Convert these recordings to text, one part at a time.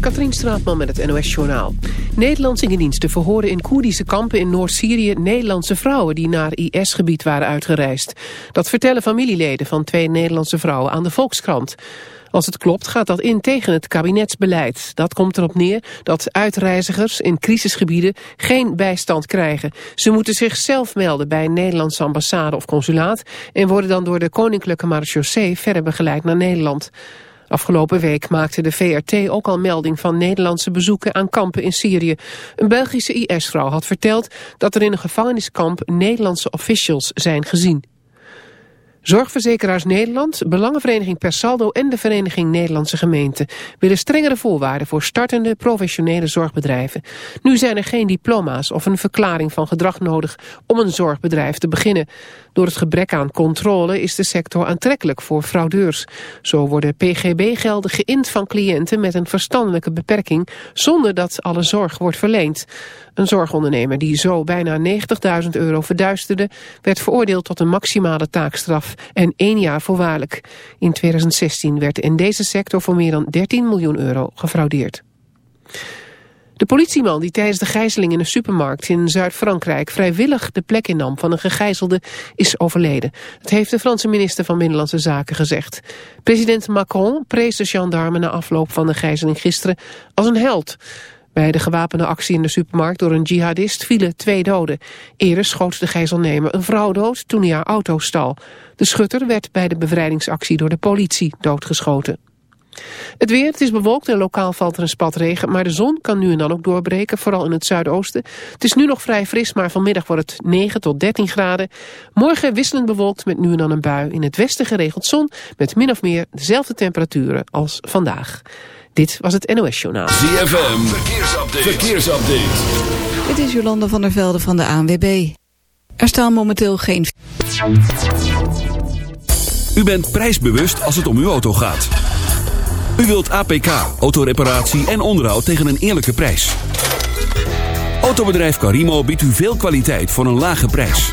Katrien Straatman met het NOS-journaal. Nederlandse diensten verhoren in Koerdische kampen in Noord-Syrië... Nederlandse vrouwen die naar IS-gebied waren uitgereisd. Dat vertellen familieleden van twee Nederlandse vrouwen aan de Volkskrant. Als het klopt gaat dat in tegen het kabinetsbeleid. Dat komt erop neer dat uitreizigers in crisisgebieden geen bijstand krijgen. Ze moeten zichzelf melden bij een Nederlandse ambassade of consulaat... en worden dan door de Koninklijke Marechaussee verder begeleid naar Nederland. Afgelopen week maakte de VRT ook al melding van Nederlandse bezoeken aan kampen in Syrië. Een Belgische IS-vrouw had verteld dat er in een gevangeniskamp Nederlandse officials zijn gezien. Zorgverzekeraars Nederland, Belangenvereniging Persaldo en de Vereniging Nederlandse Gemeenten willen strengere voorwaarden voor startende professionele zorgbedrijven. Nu zijn er geen diploma's of een verklaring van gedrag nodig om een zorgbedrijf te beginnen. Door het gebrek aan controle is de sector aantrekkelijk voor fraudeurs. Zo worden PGB-gelden geïnd van cliënten met een verstandelijke beperking zonder dat alle zorg wordt verleend. Een zorgondernemer die zo bijna 90.000 euro verduisterde... werd veroordeeld tot een maximale taakstraf en één jaar voorwaardelijk. In 2016 werd in deze sector voor meer dan 13 miljoen euro gefraudeerd. De politieman die tijdens de gijzeling in een supermarkt in Zuid-Frankrijk vrijwillig de plek innam van een gegijzelde is overleden. Dat heeft de Franse minister van Binnenlandse Zaken gezegd. President Macron prees de gendarme na afloop van de gijzeling gisteren als een held. Bij de gewapende actie in de supermarkt door een jihadist vielen twee doden. Eerder schoot de gijzelnemer een vrouw dood toen hij haar auto stal. De schutter werd bij de bevrijdingsactie door de politie doodgeschoten. Het weer, het is bewolkt en lokaal valt er een spat regen, maar de zon kan nu en dan ook doorbreken, vooral in het zuidoosten. Het is nu nog vrij fris, maar vanmiddag wordt het 9 tot 13 graden. Morgen wisselend bewolkt met nu en dan een bui. In het westen geregeld zon met min of meer dezelfde temperaturen als vandaag. Dit was het NOS Journaal. ZFM, verkeersupdate. verkeersupdate. Dit is Jolanda van der Velde van de ANWB. Er staan momenteel geen... U bent prijsbewust als het om uw auto gaat. U wilt APK, autoreparatie en onderhoud tegen een eerlijke prijs. Autobedrijf Carimo biedt u veel kwaliteit voor een lage prijs.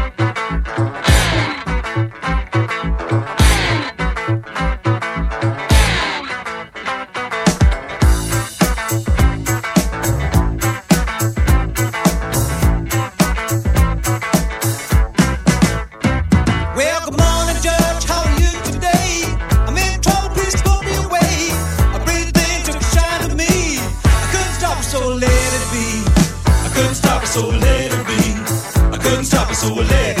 so let it be. I couldn't stop it, so let it be. I couldn't stop it, so let it be.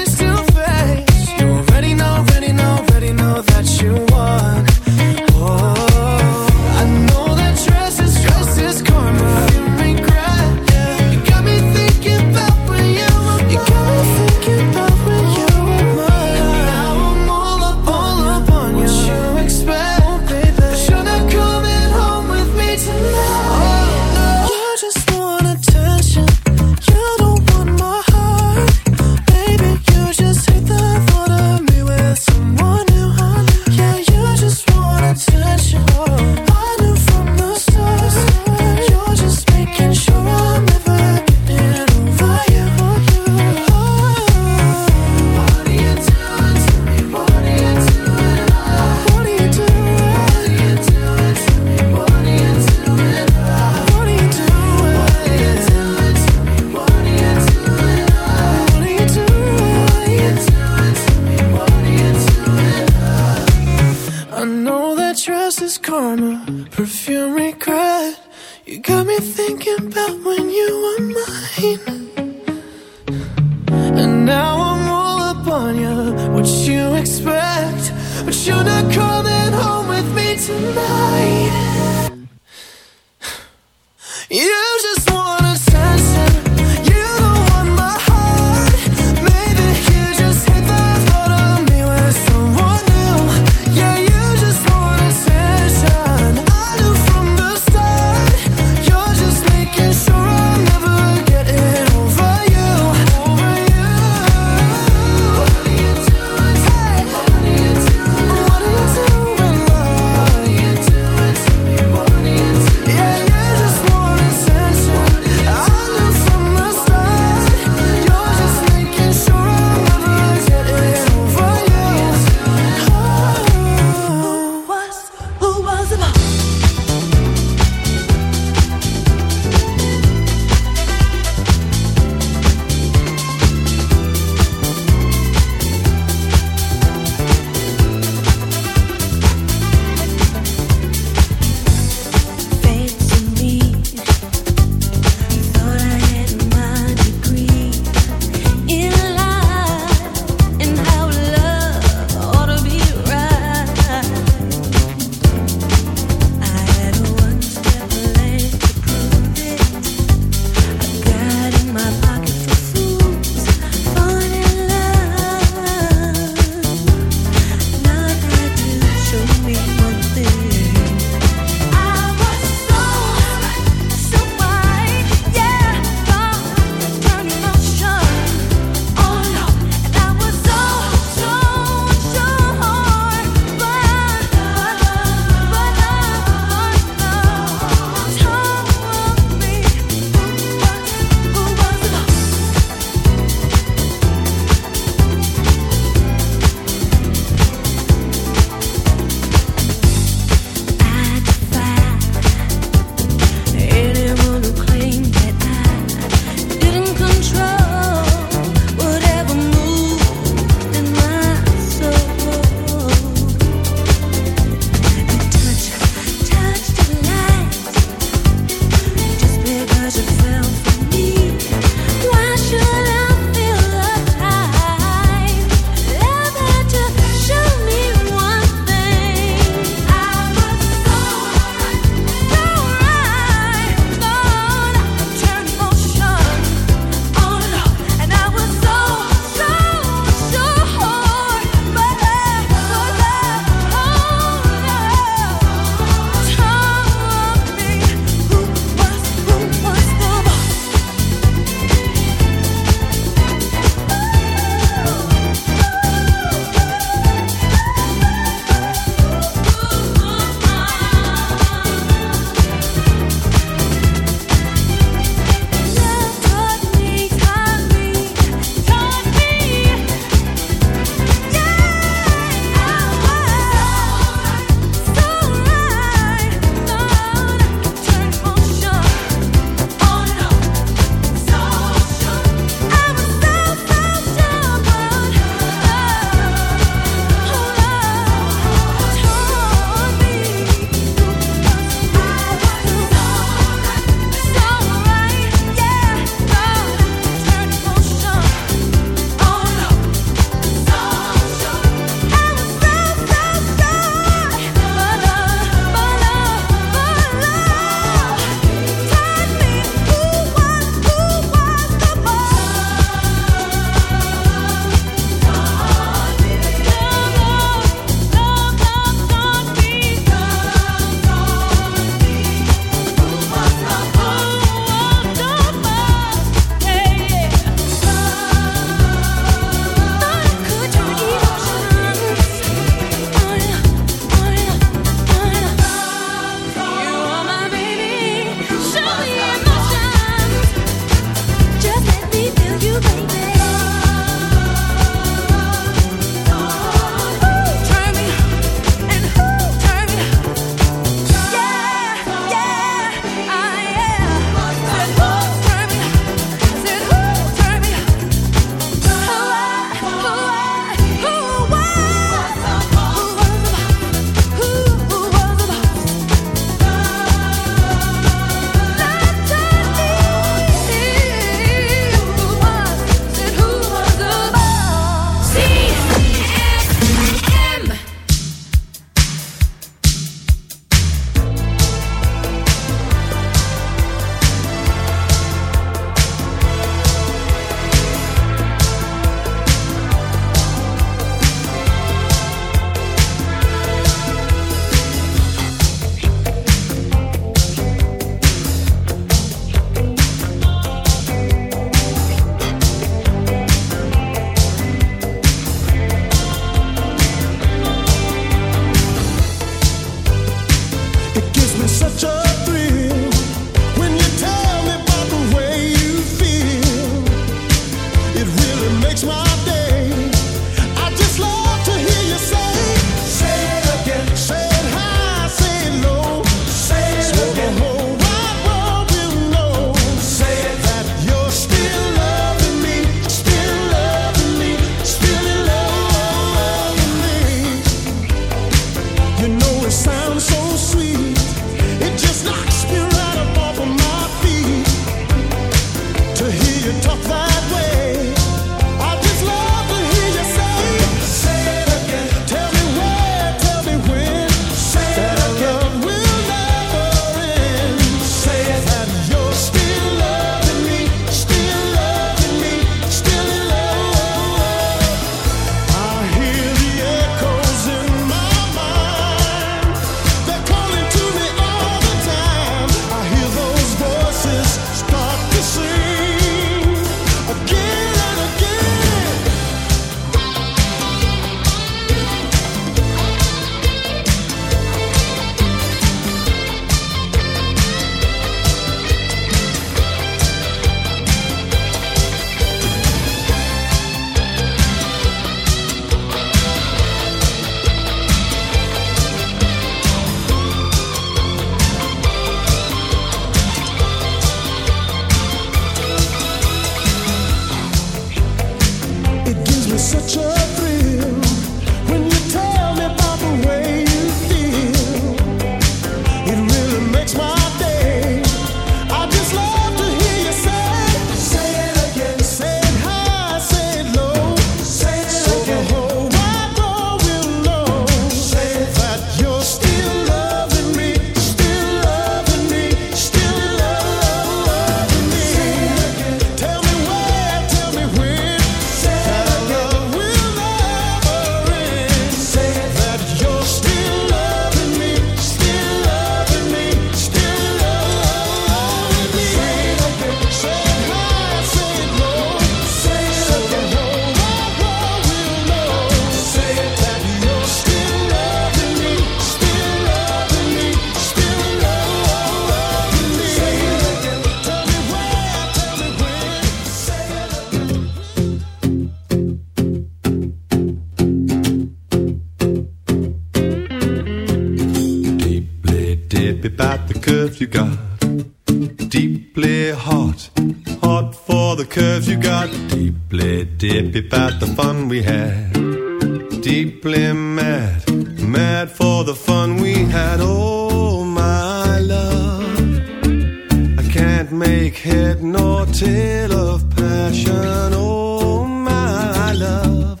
head nor tail of passion, oh my love.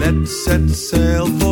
Let's set sail for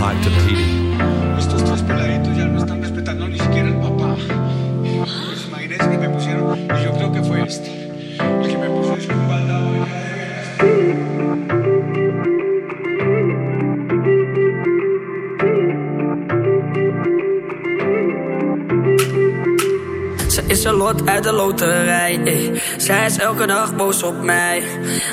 Hike to Tahiti. Estos tres peladitos ya no están respetando ni siquiera el papá. Pues imagínense que me pusieron, y yo creo que fue este, el que me puso un baldado. Ze is een lot uit de loterij. eh. Zij is elke dag boos op mij.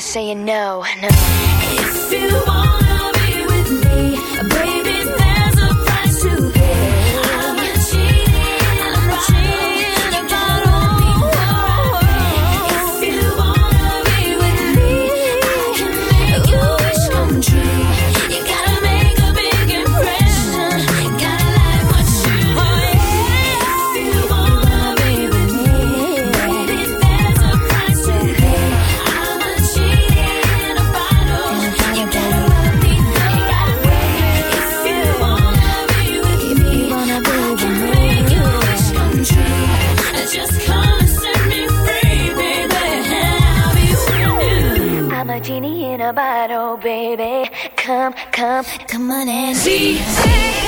saying no, no. right, oh baby, come, come, come on and see. see.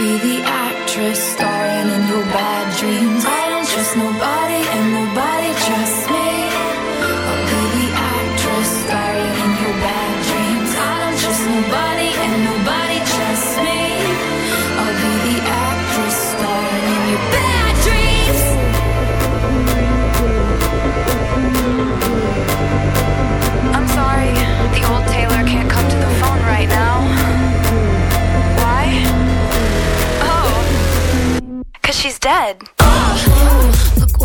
be the actress.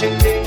me?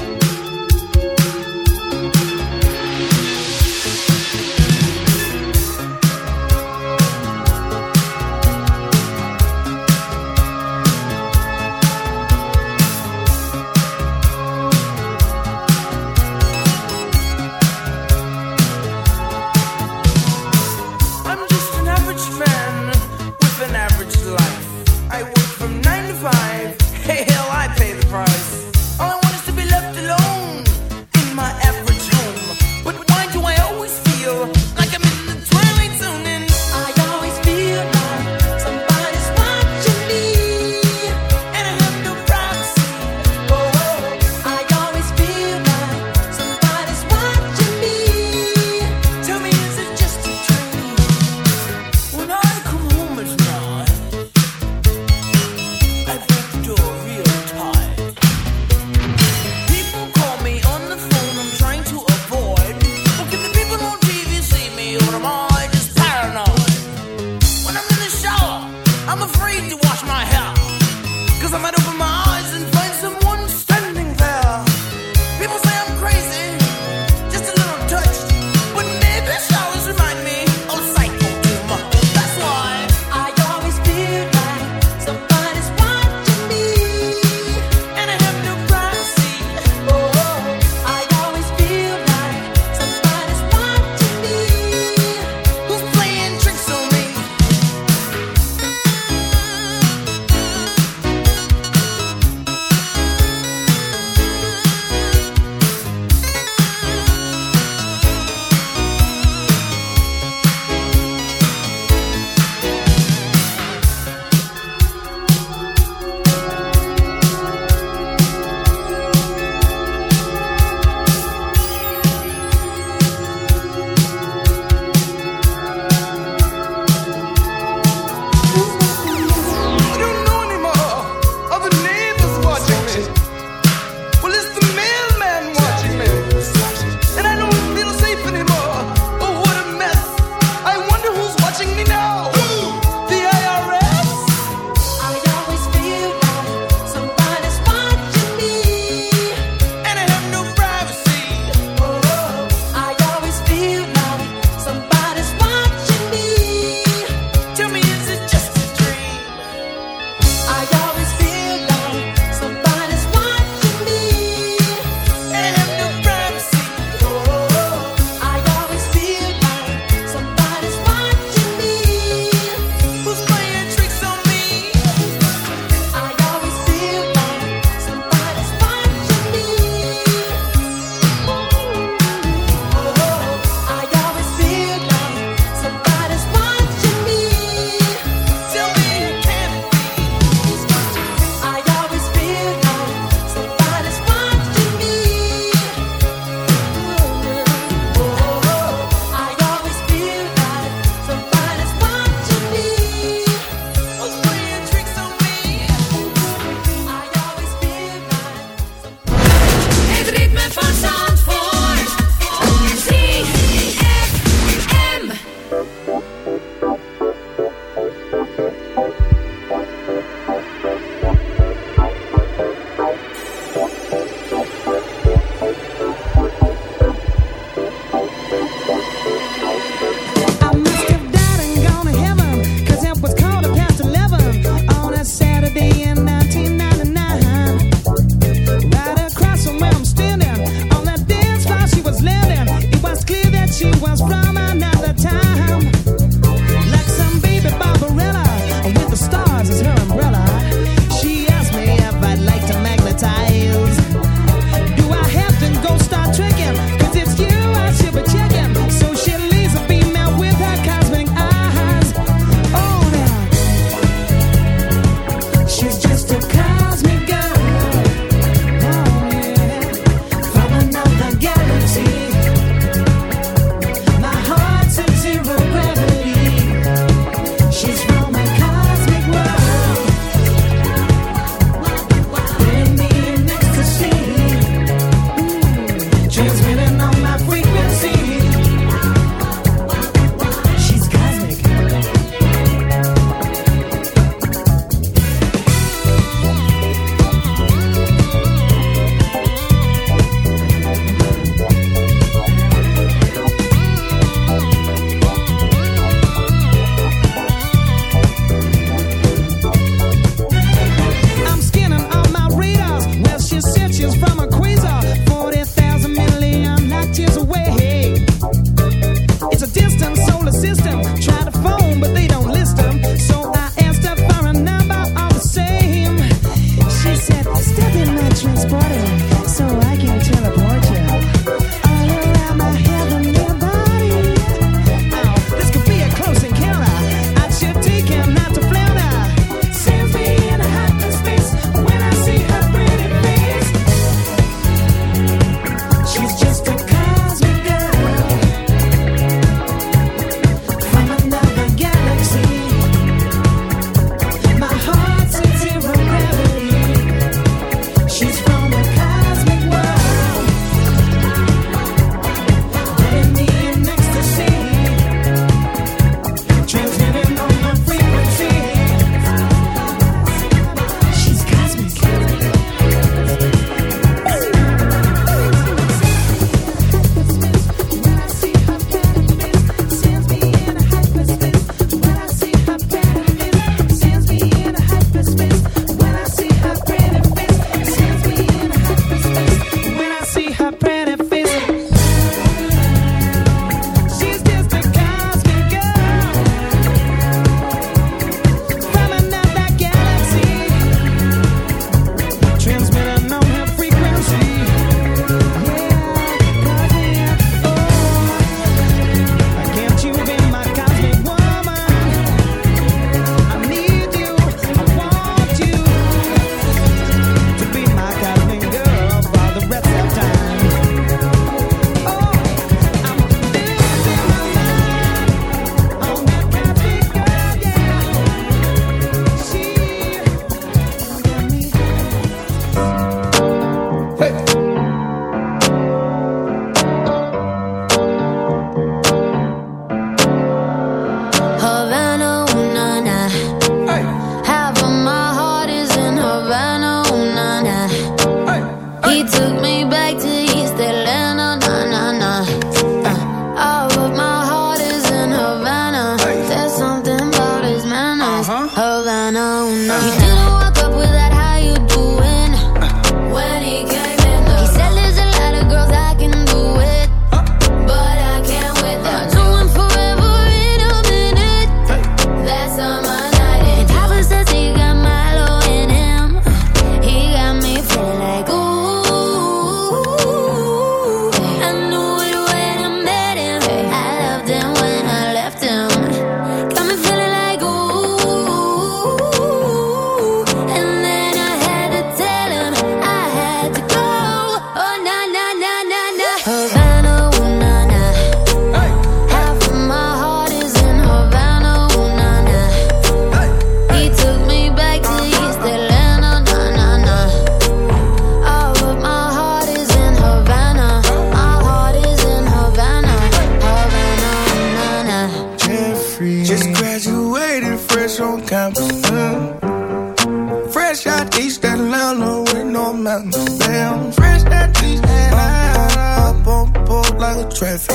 Traffic